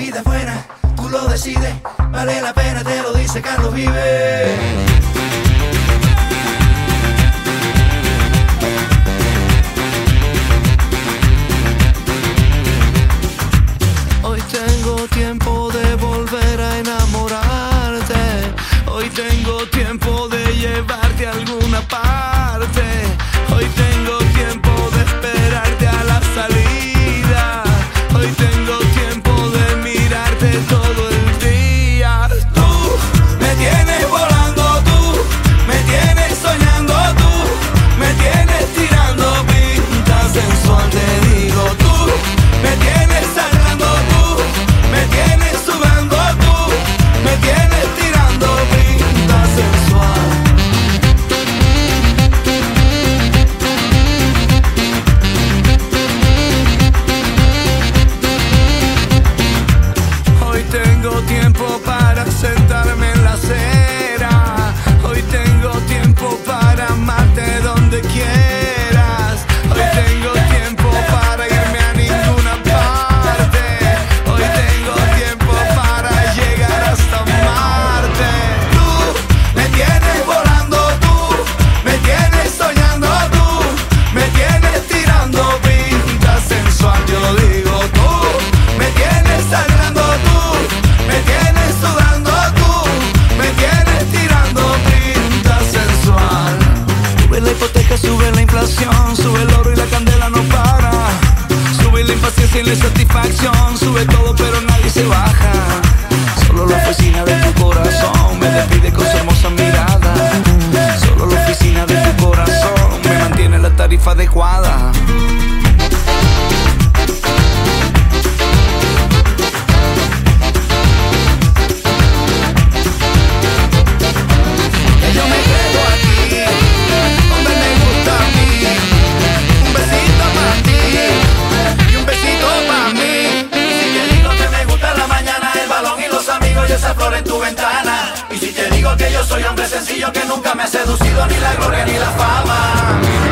vida es buena, tú lo decides, vale la pena, te lo dice Carlos Vive. Hoy tengo tiempo satisfacción. Sube todo pero nadie se baja. Solo la oficina de tu corazón Me despide con su hermosa mirada. Solo la oficina de tu corazón Me mantiene la tarifa adecuada. digo que yo soy hombre sencillo, que nunca me ha seducido ni la gloria ni la fama.